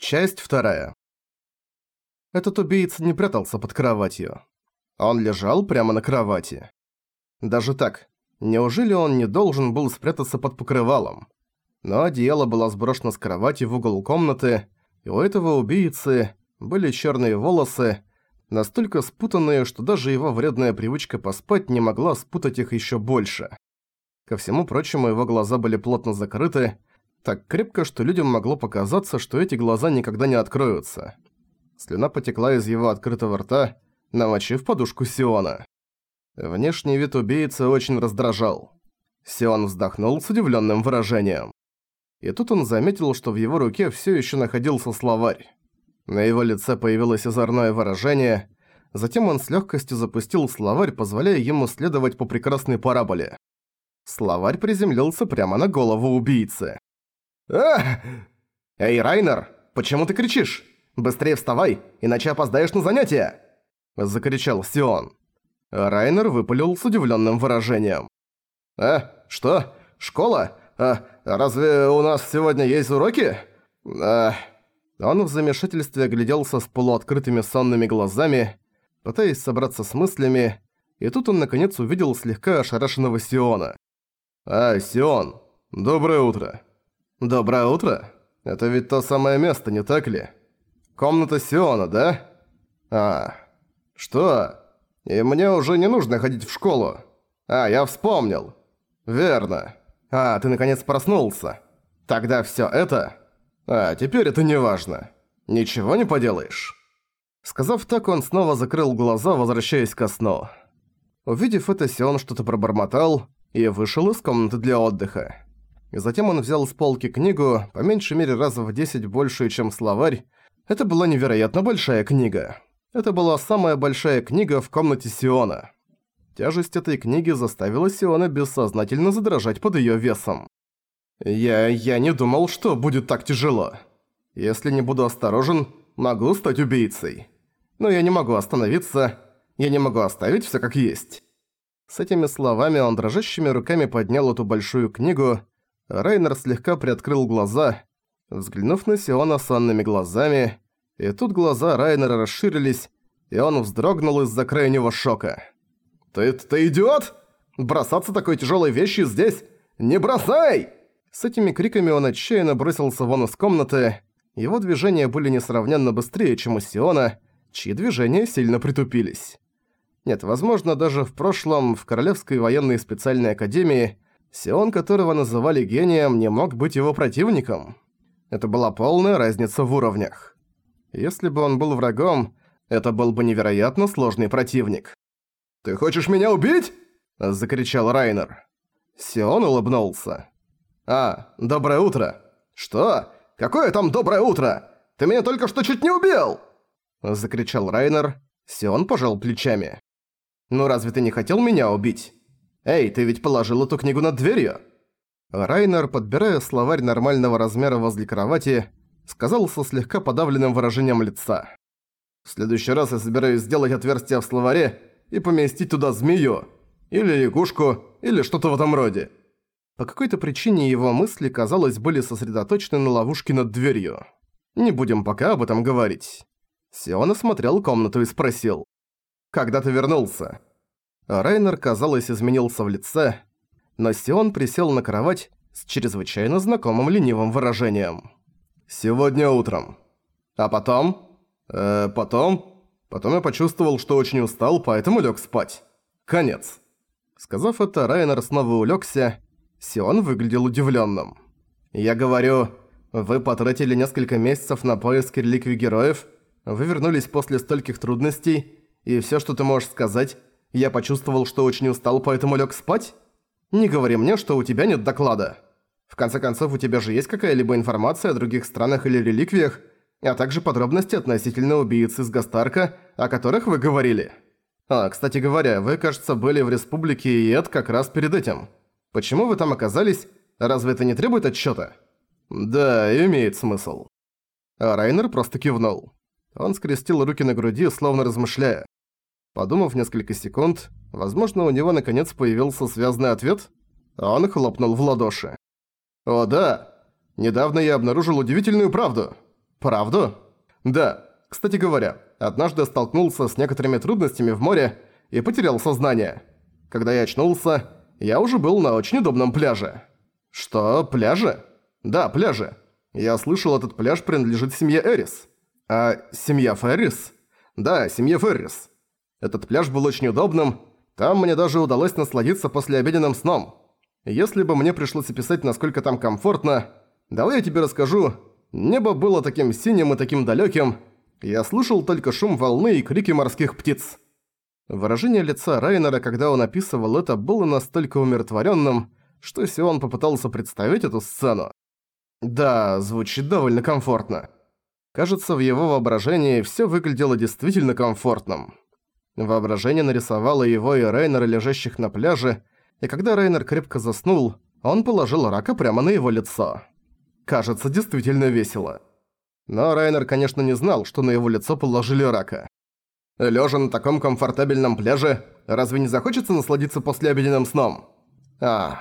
Часть вторая. Этот убийца не прятался под кроватью. Он лежал прямо на кровати. Даже так, неужели он не должен был спрятаться под покрывалом? Но одеяло было сброшено с кровати в угол комнаты, и у этого убийцы были черные волосы, настолько спутанные, что даже его вредная привычка поспать не могла спутать их еще больше. Ко всему прочему, его глаза были плотно закрыты, так крепко, что людям могло показаться, что эти глаза никогда не откроются. Слюна потекла из его открытого рта, намочив подушку Сиона. Внешний вид убийцы очень раздражал. Сион вздохнул с удивленным выражением. И тут он заметил, что в его руке все еще находился словарь. На его лице появилось озорное выражение, затем он с легкостью запустил словарь, позволяя ему следовать по прекрасной параболе. Словарь приземлился прямо на голову убийцы. «Ах! Эй, Райнер, почему ты кричишь? Быстрее вставай, иначе опоздаешь на занятия!» Закричал Сион. Райнер выпалил с удивленным выражением. «А, что? Школа? А, разве у нас сегодня есть уроки?» а... Он в замешательстве огляделся с полуоткрытыми сонными глазами, пытаясь собраться с мыслями, и тут он наконец увидел слегка ошарашенного Сиона. «А, Сион, доброе утро!» «Доброе утро. Это ведь то самое место, не так ли? Комната Сиона, да? А, что? И мне уже не нужно ходить в школу. А, я вспомнил. Верно. А, ты наконец проснулся. Тогда всё это... А, теперь это не важно. Ничего не поделаешь». Сказав так, он снова закрыл глаза, возвращаясь ко сну. Увидев это, Сион что-то пробормотал и вышел из комнаты для отдыха. Затем он взял с полки книгу, по меньшей мере раза в десять большую, чем словарь. Это была невероятно большая книга. Это была самая большая книга в комнате Сиона. Тяжесть этой книги заставила Сиона бессознательно задрожать под её весом. «Я... я не думал, что будет так тяжело. Если не буду осторожен, могу стать убийцей. Но я не могу остановиться, я не могу оставить всё как есть». С этими словами он дрожащими руками поднял эту большую книгу, Райнер слегка приоткрыл глаза, взглянув на Сиона сонными глазами, и тут глаза Райнера расширились, и он вздрогнул из-за крайнего шока. «Ты... ты идиот? Бросаться такой тяжелой вещью здесь? Не бросай!» С этими криками он отчаянно бросился вон из комнаты. Его движения были несравненно быстрее, чем у Сиона, чьи движения сильно притупились. Нет, возможно, даже в прошлом в Королевской военной специальной академии Сион, которого называли гением, не мог быть его противником. Это была полная разница в уровнях. Если бы он был врагом, это был бы невероятно сложный противник. «Ты хочешь меня убить?» – закричал Райнер. Сион улыбнулся. «А, доброе утро!» «Что? Какое там доброе утро? Ты меня только что чуть не убил!» Закричал Райнер. Сион пожал плечами. «Ну разве ты не хотел меня убить?» «Эй, ты ведь положил эту книгу над дверью?» Райнер, подбирая словарь нормального размера возле кровати, сказал со слегка подавленным выражением лица. «В следующий раз я собираюсь сделать отверстие в словаре и поместить туда змею, или лягушку, или что-то в этом роде». По какой-то причине его мысли, казалось, были сосредоточены на ловушке над дверью. Не будем пока об этом говорить. Сион осмотрел комнату и спросил. «Когда ты вернулся?» Райнер, казалось, изменился в лице, но Сион присел на кровать с чрезвычайно знакомым ленивым выражением. «Сегодня утром. А потом? Э, потом? Потом я почувствовал, что очень устал, поэтому лег спать. Конец». Сказав это, Райнер снова улегся. Сион выглядел удивленным. «Я говорю, вы потратили несколько месяцев на поиски реликвий героев, вы вернулись после стольких трудностей, и все, что ты можешь сказать, я почувствовал, что очень устал, поэтому лег спать? Не говори мне, что у тебя нет доклада. В конце концов, у тебя же есть какая-либо информация о других странах или реликвиях, а также подробности относительно убийцы из Гастарка, о которых вы говорили. А, кстати говоря, вы, кажется, были в Республике Иет как раз перед этим. Почему вы там оказались? Разве это не требует отчета? Да, имеет смысл. А Райнер просто кивнул. Он скрестил руки на груди, словно размышляя. Подумав несколько секунд, возможно, у него наконец появился связанный ответ, а он хлопнул в ладоши. «О да! Недавно я обнаружил удивительную правду. Правду? Да. Кстати говоря, однажды столкнулся с некоторыми трудностями в море и потерял сознание. Когда я очнулся, я уже был на очень удобном пляже. Что, пляже? Да, пляже. Я слышал, этот пляж принадлежит семье Эрис. А семья Феррис? Да, семье Феррис. Этот пляж был очень удобным, там мне даже удалось насладиться послеобеденным сном. Если бы мне пришлось описать, насколько там комфортно, давай я тебе расскажу. Небо было таким синим и таким далеким. Я слышал только шум волны и крики морских птиц. Выражение лица Райнера, когда он описывал это, было настолько умиротворенным, что Сион попытался представить эту сцену. Да, звучит довольно комфортно. Кажется, в его воображении все выглядело действительно комфортным. Воображение нарисовало его и Рейнера, лежащих на пляже, и когда Рейнер крепко заснул, он положил рака прямо на его лицо. Кажется, действительно весело. Но Райнер, конечно, не знал, что на его лицо положили рака. Лежа на таком комфортабельном пляже, разве не захочется насладиться послеобеденным сном? А,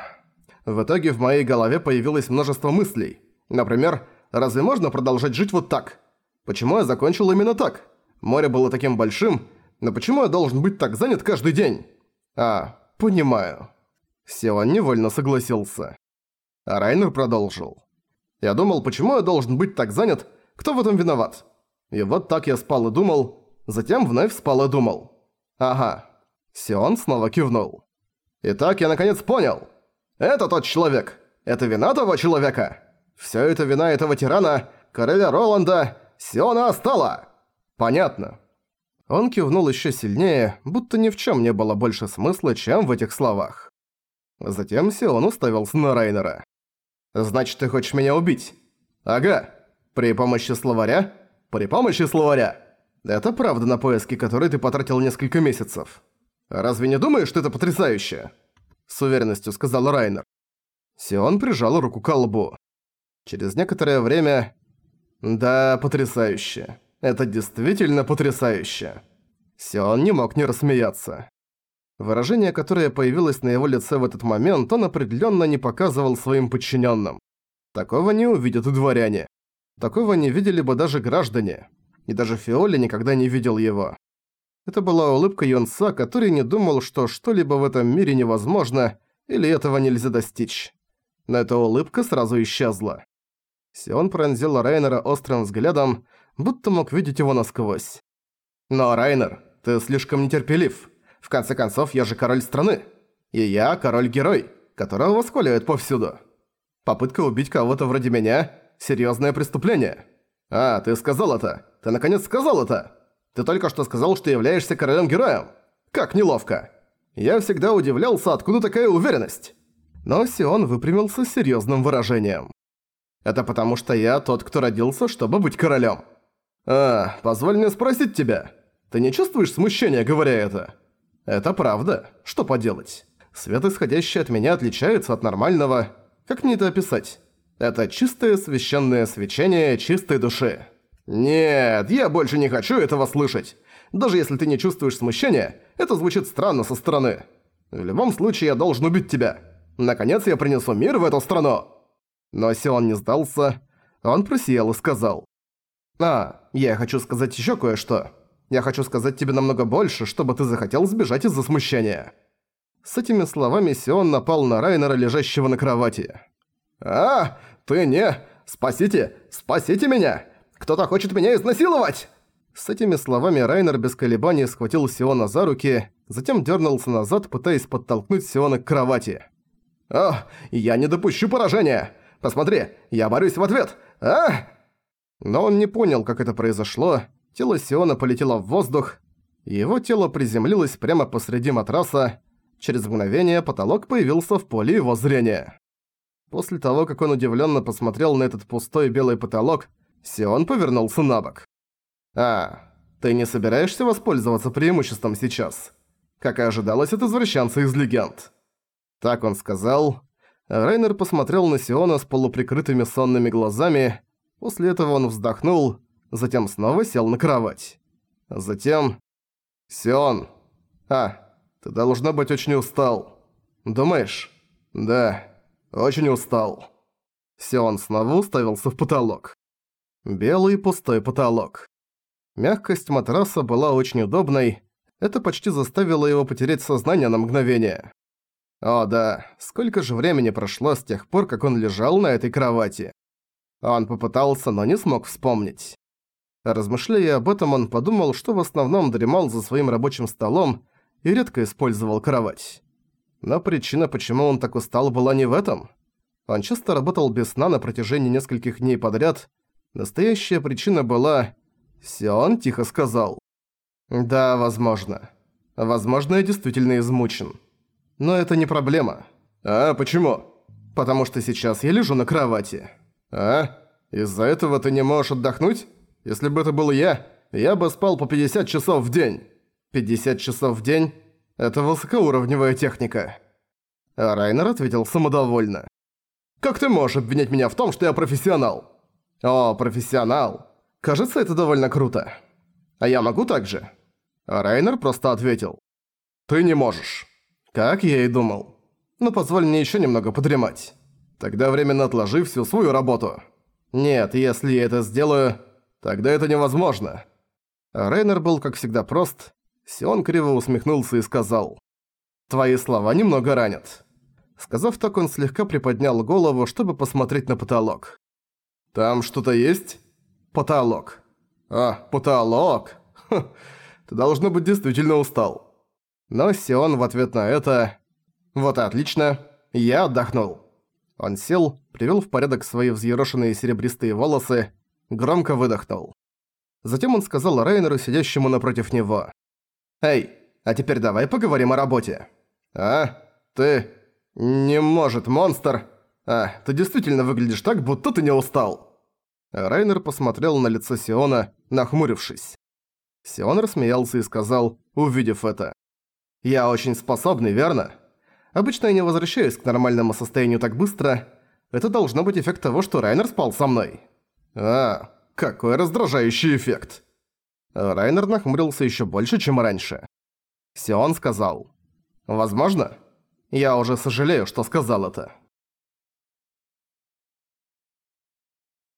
в итоге в моей голове появилось множество мыслей. Например, разве можно продолжать жить вот так? Почему я закончил именно так? Море было таким большим, но почему я должен быть так занят каждый день? А, понимаю. Сеон невольно согласился. А Райнер продолжил. Я думал, почему я должен быть так занят, кто в этом виноват? И вот так я спал и думал, затем вновь спал и думал. Ага. Сион снова кивнул. Итак, я наконец понял. Это тот человек. Это вина того человека. Всё это вина этого тирана, короля Роланда, Сиона Астала. Понятно. Он кивнул ещё сильнее, будто ни в чём не было больше смысла, чем в этих словах. Затем Сион уставился на Райнера. «Значит, ты хочешь меня убить?» «Ага. При помощи словаря?» «При помощи словаря!» «Это правда на поиски, который ты потратил несколько месяцев. Разве не думаешь, что это потрясающе?» С уверенностью сказал Райнер. Сион прижал руку к лбу. Через некоторое время... «Да, потрясающе. Это действительно потрясающе». Сион не мог не рассмеяться. Выражение, которое появилось на его лице в этот момент, он определенно не показывал своим подчиненным. Такого не увидят и дворяне. Такого не видели бы даже граждане. И даже Фиоли никогда не видел его. Это была улыбка Йонса, который не думал, что что-либо в этом мире невозможно, или этого нельзя достичь. Но эта улыбка сразу исчезла. Сион пронзил Райнера острым взглядом, будто мог видеть его насквозь. «Но, Райнер, ты слишком нетерпелив. В конце концов, я же король страны. И я король-герой, которого восхваляют повсюду. Попытка убить кого-то вроде меня – серьёзное преступление. А, ты сказал это. Ты наконец сказал это. Ты только что сказал, что являешься королем-героем. Как неловко. Я всегда удивлялся, откуда такая уверенность. Но Сион выпрямился с серьёзным выражением. Это потому что я тот, кто родился, чтобы быть королем. А, позволь мне спросить тебя. Ты не чувствуешь смущения, говоря это? Это правда. Что поделать? Свет, исходящий от меня, отличается от нормального. Как мне это описать? Это чистое священное свечение чистой души. Нет, я больше не хочу этого слышать. Даже если ты не чувствуешь смущения, это звучит странно со стороны. В любом случае, я должен убить тебя. Наконец я принесу мир в эту страну. Но Сион не сдался. Он просиял и сказал. «А, я хочу сказать еще кое-что. Я хочу сказать тебе намного больше, чтобы ты захотел сбежать из-за смущения». С этими словами Сион напал на Райнера, лежащего на кровати. «А, ты не... Спасите! Спасите меня! Кто-то хочет меня изнасиловать!» С этими словами Райнер без колебаний схватил Сиона за руки, затем дернулся назад, пытаясь подтолкнуть Сиона к кровати. «О, я не допущу поражения! Посмотри, я борюсь в ответ! А!» Но он не понял, как это произошло, Тело Сиона полетело в воздух, его тело приземлилось прямо посреди матраса. Через мгновение потолок появился в поле его зрения. После того, как он удивленно посмотрел на этот пустой белый потолок, Сион повернулся на бок. «А, ты не собираешься воспользоваться преимуществом сейчас?» Как и ожидалось от извращенца из легенд. Так он сказал. Рейнер посмотрел на Сиона с полуприкрытыми сонными глазами. После этого он вздохнул затем снова сел на кровать. Затем... «Сион! А, ты должна быть очень устал. Думаешь?» «Да, очень устал». Сион снова уставился в потолок. Белый пустой потолок. Мягкость матраса была очень удобной, это почти заставило его потерять сознание на мгновение. О да, сколько же времени прошло с тех пор, как он лежал на этой кровати. Он попытался, но не смог вспомнить. Размышляя об этом, он подумал, что в основном дремал за своим рабочим столом и редко использовал кровать. Но причина, почему он так устал, была не в этом. Он часто работал без сна на протяжении нескольких дней подряд. Настоящая причина была... Сион тихо сказал. «Да, возможно. Возможно, я действительно измучен. Но это не проблема. А, почему? Потому что сейчас я лежу на кровати. А? Из-за этого ты не можешь отдохнуть? Если бы это был я, я бы спал по 50 часов в день. 50 часов в день – это высокоуровневая техника. А Райнер ответил самодовольно. «Как ты можешь обвинять меня в том, что я профессионал?» «О, профессионал. Кажется, это довольно круто. А я могу так же?» а Райнер просто ответил. «Ты не можешь». «Как я и думал. Но позволь мне еще немного подремать. Тогда временно отложи всю свою работу. Нет, если я это сделаю, тогда это невозможно». А Рейнер был, как всегда, прост. Сион криво усмехнулся и сказал. «Твои слова немного ранят». Сказав так, он слегка приподнял голову, чтобы посмотреть на потолок. «Там что-то есть?» «Потолок». «А, потолок? Ха, ты, должно быть, действительно устал». Но Сион в ответ на это... «Вот отлично. Я отдохнул». Он сел, привел в порядок свои взъерошенные серебристые волосы, громко выдохнул. Затем он сказал Рейнеру, сидящему напротив него. «Эй, а теперь давай поговорим о работе». «А? Ты...» «Не может, монстр!» «А, ты действительно выглядишь так, будто ты не устал!» Райнер посмотрел на лицо Сиона, нахмурившись. Сион рассмеялся и сказал, увидев это. «Я очень способный, верно? Обычно я не возвращаюсь к нормальному состоянию так быстро. Это должно быть эффект того, что Райнер спал со мной». «А, какой раздражающий эффект!» Райнер нахмурился еще больше, чем раньше. Сион сказал. «Возможно?» Я уже сожалею, что сказал это.